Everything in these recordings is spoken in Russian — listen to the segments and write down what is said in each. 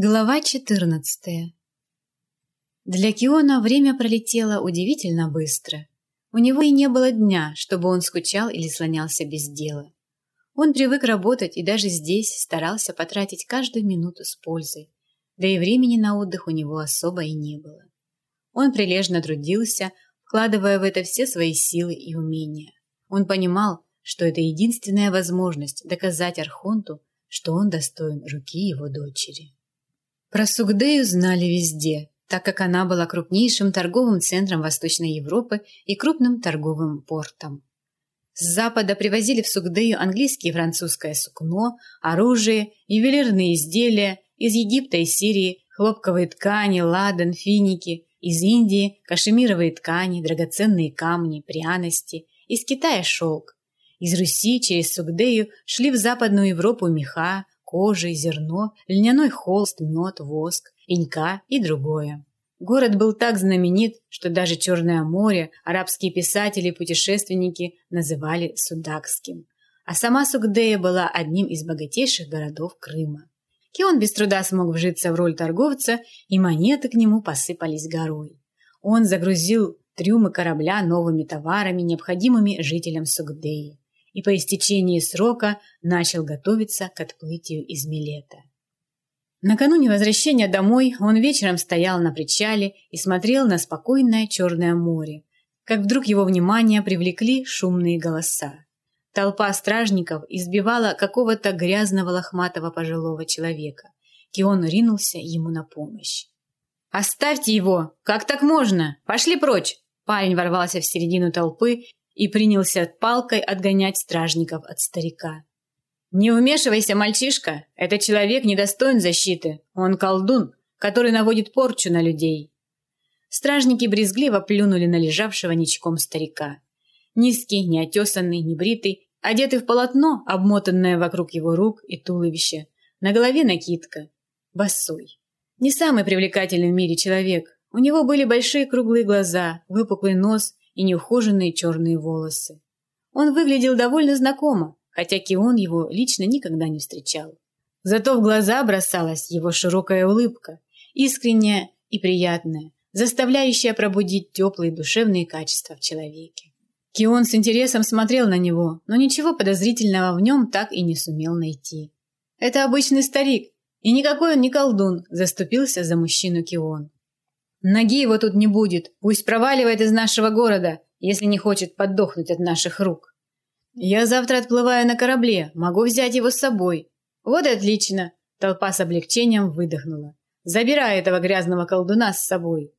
Глава 14 Для Киона время пролетело удивительно быстро. У него и не было дня, чтобы он скучал или слонялся без дела. Он привык работать и даже здесь старался потратить каждую минуту с пользой, да и времени на отдых у него особо и не было. Он прилежно трудился, вкладывая в это все свои силы и умения. Он понимал, что это единственная возможность доказать Архонту, что он достоин руки его дочери. Про Сугдею знали везде, так как она была крупнейшим торговым центром Восточной Европы и крупным торговым портом. С запада привозили в Сугдею английское и французское сукно, оружие, ювелирные изделия, из Египта и Сирии хлопковые ткани, ладан, финики, из Индии кашемировые ткани, драгоценные камни, пряности, из Китая шелк. Из Руси через Сугдею шли в Западную Европу меха, кожа и зерно, льняной холст, мед, воск, инька и другое. Город был так знаменит, что даже Черное море арабские писатели и путешественники называли Судакским. А сама Сугдея была одним из богатейших городов Крыма. Кион без труда смог вжиться в роль торговца, и монеты к нему посыпались горой. Он загрузил трюмы корабля новыми товарами, необходимыми жителям Сугдеи и по истечении срока начал готовиться к отплытию из Милета. Накануне возвращения домой он вечером стоял на причале и смотрел на спокойное Черное море, как вдруг его внимание привлекли шумные голоса. Толпа стражников избивала какого-то грязного лохматого пожилого человека. Кион ринулся ему на помощь. «Оставьте его! Как так можно? Пошли прочь!» Парень ворвался в середину толпы и принялся палкой отгонять стражников от старика. «Не вмешивайся, мальчишка! Этот человек недостоин защиты. Он колдун, который наводит порчу на людей». Стражники брезгливо плюнули на лежавшего ничком старика. Низкий, неотесанный, небритый, одетый в полотно, обмотанное вокруг его рук и туловища. На голове накидка. Босой. Не самый привлекательный в мире человек. У него были большие круглые глаза, выпуклый нос и неухоженные черные волосы. Он выглядел довольно знакомо, хотя Кион его лично никогда не встречал. Зато в глаза бросалась его широкая улыбка, искренняя и приятная, заставляющая пробудить теплые душевные качества в человеке. Кион с интересом смотрел на него, но ничего подозрительного в нем так и не сумел найти. «Это обычный старик, и никакой он не колдун», – заступился за мужчину Кион. Ноги его тут не будет. Пусть проваливает из нашего города, если не хочет подохнуть от наших рук. Я завтра отплываю на корабле, могу взять его с собой. Вот и отлично. Толпа с облегчением выдохнула. Забирай этого грязного колдуна с собой.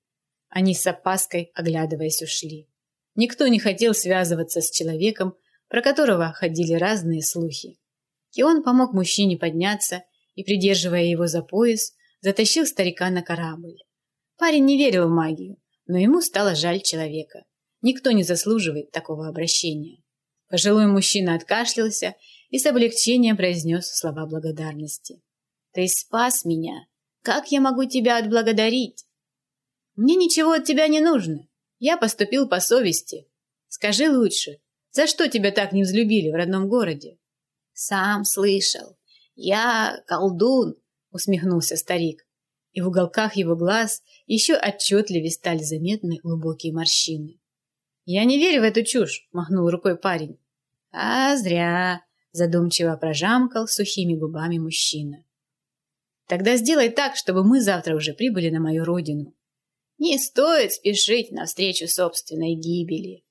Они с опаской, оглядываясь, ушли. Никто не хотел связываться с человеком, про которого ходили разные слухи. Кион помог мужчине подняться и, придерживая его за пояс, затащил старика на корабль. Парень не верил в магию, но ему стало жаль человека. Никто не заслуживает такого обращения. Пожилой мужчина откашлялся и с облегчением произнес слова благодарности. «Ты спас меня. Как я могу тебя отблагодарить?» «Мне ничего от тебя не нужно. Я поступил по совести. Скажи лучше, за что тебя так не взлюбили в родном городе?» «Сам слышал. Я колдун», — усмехнулся старик и в уголках его глаз еще отчетливее стали заметны глубокие морщины. «Я не верю в эту чушь», — махнул рукой парень. «А зря», — задумчиво прожамкал сухими губами мужчина. «Тогда сделай так, чтобы мы завтра уже прибыли на мою родину». «Не стоит спешить навстречу собственной гибели».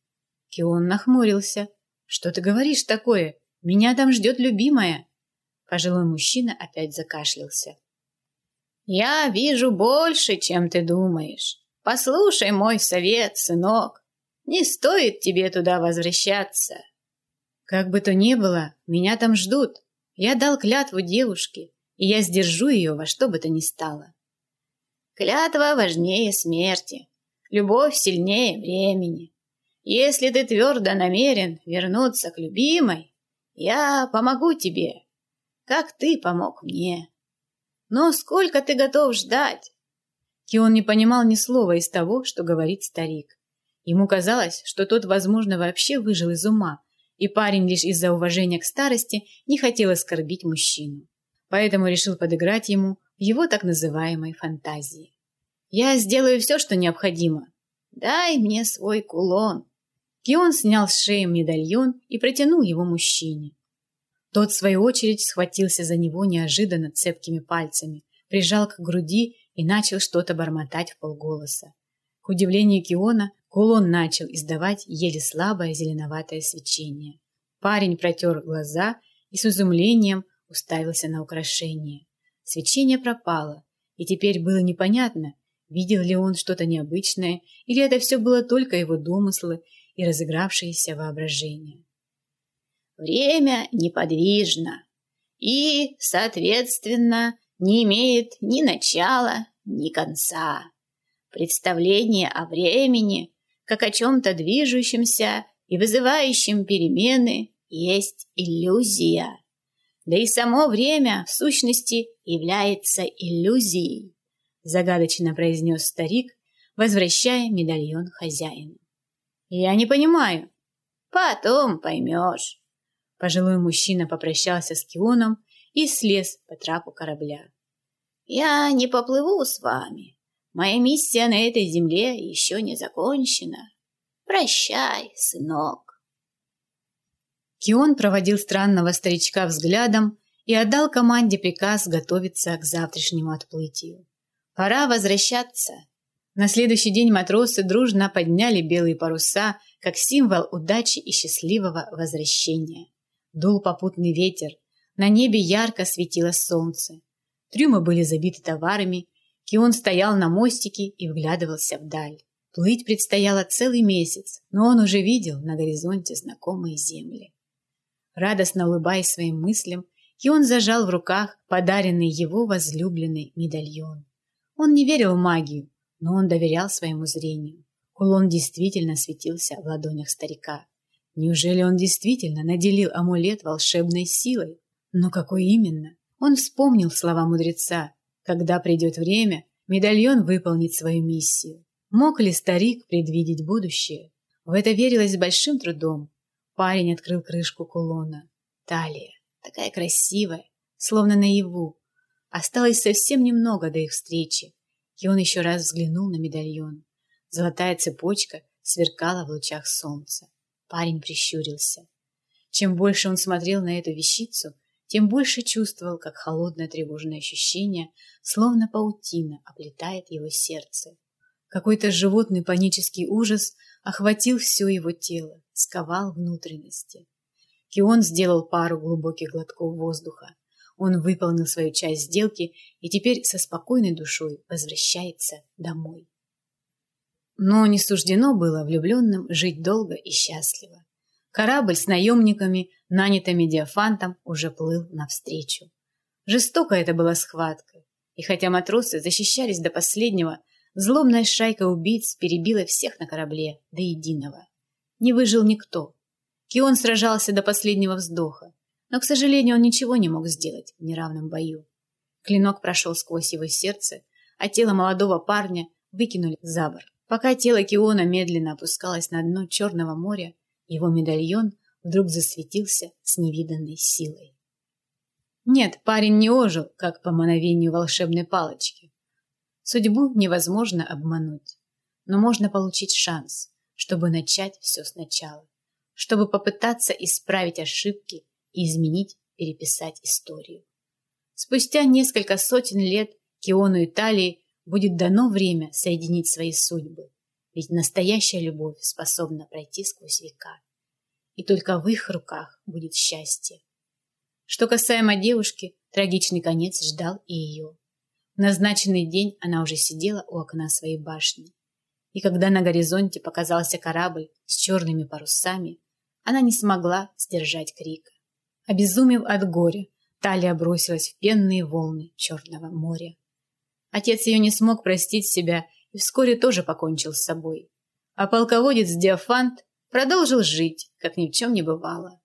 Кион нахмурился. «Что ты говоришь такое? Меня там ждет любимая». Пожилой мужчина опять закашлялся. Я вижу больше, чем ты думаешь. Послушай мой совет, сынок. Не стоит тебе туда возвращаться. Как бы то ни было, меня там ждут. Я дал клятву девушке, и я сдержу ее во что бы то ни стало. Клятва важнее смерти. Любовь сильнее времени. Если ты твердо намерен вернуться к любимой, я помогу тебе, как ты помог мне. Но сколько ты готов ждать? Кион не понимал ни слова из того, что говорит старик. Ему казалось, что тот, возможно, вообще выжил из ума, и парень лишь из-за уважения к старости не хотел оскорбить мужчину. Поэтому решил подыграть ему, в его так называемой фантазии. «Я сделаю все, что необходимо. Дай мне свой кулон». Кион снял с шеи медальон и протянул его мужчине. Тот, в свою очередь, схватился за него неожиданно цепкими пальцами, прижал к груди и начал что-то бормотать в полголоса. К удивлению Киона, кулон начал издавать еле слабое зеленоватое свечение. Парень протер глаза и с изумлением уставился на украшение. Свечение пропало, и теперь было непонятно, видел ли он что-то необычное, или это все было только его домыслы и разыгравшееся воображение. Время неподвижно и, соответственно, не имеет ни начала, ни конца. Представление о времени, как о чем-то движущемся и вызывающем перемены, есть иллюзия. Да и само время, в сущности, является иллюзией, загадочно произнес старик, возвращая медальон хозяину. Я не понимаю. Потом поймешь. Пожилой мужчина попрощался с Кионом и слез по трапу корабля. «Я не поплыву с вами. Моя миссия на этой земле еще не закончена. Прощай, сынок». Кион проводил странного старичка взглядом и отдал команде приказ готовиться к завтрашнему отплытию. Пора возвращаться. На следующий день матросы дружно подняли белые паруса как символ удачи и счастливого возвращения. Дул попутный ветер, на небе ярко светило солнце. Трюмы были забиты товарами, Кион стоял на мостике и вглядывался вдаль. Плыть предстояло целый месяц, но он уже видел на горизонте знакомые земли. Радостно улыбаясь своим мыслям, Кион зажал в руках подаренный его возлюбленный медальон. Он не верил в магию, но он доверял своему зрению. Кулон действительно светился в ладонях старика. Неужели он действительно наделил амулет волшебной силой? Но какой именно? Он вспомнил слова мудреца. Когда придет время, медальон выполнит свою миссию. Мог ли старик предвидеть будущее? В это верилось с большим трудом. Парень открыл крышку кулона. Талия, такая красивая, словно наяву. Осталось совсем немного до их встречи, и он еще раз взглянул на медальон. Золотая цепочка сверкала в лучах солнца. Парень прищурился. Чем больше он смотрел на эту вещицу, тем больше чувствовал, как холодное тревожное ощущение, словно паутина, оплетает его сердце. Какой-то животный панический ужас охватил все его тело, сковал внутренности. Кион сделал пару глубоких глотков воздуха. Он выполнил свою часть сделки и теперь со спокойной душой возвращается домой. Но не суждено было влюбленным жить долго и счастливо. Корабль с наемниками, нанятыми Диафантом, уже плыл навстречу. Жестокая это была схватка, и хотя матросы защищались до последнего, злобная шайка убийц перебила всех на корабле до единого. Не выжил никто. Кион сражался до последнего вздоха, но, к сожалению, он ничего не мог сделать в неравном бою. Клинок прошел сквозь его сердце, а тело молодого парня выкинули за борт. Пока тело Киона медленно опускалось на дно Черного моря, его медальон вдруг засветился с невиданной силой. Нет, парень не ожил, как по мановению волшебной палочки. Судьбу невозможно обмануть, но можно получить шанс, чтобы начать все сначала, чтобы попытаться исправить ошибки и изменить, переписать историю. Спустя несколько сотен лет Киону Италии будет дано время соединить свои судьбы, ведь настоящая любовь способна пройти сквозь века. И только в их руках будет счастье. Что касаемо девушки, трагичный конец ждал и ее. В назначенный день она уже сидела у окна своей башни. И когда на горизонте показался корабль с черными парусами, она не смогла сдержать крика. Обезумев от горя, Талия бросилась в пенные волны Черного моря. Отец ее не смог простить себя и вскоре тоже покончил с собой. А полководец Диафант продолжил жить, как ни в чем не бывало.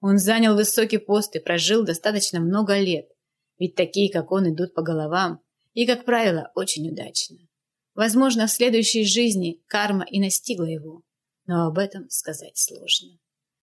Он занял высокий пост и прожил достаточно много лет, ведь такие, как он, идут по головам и, как правило, очень удачно. Возможно, в следующей жизни карма и настигла его, но об этом сказать сложно.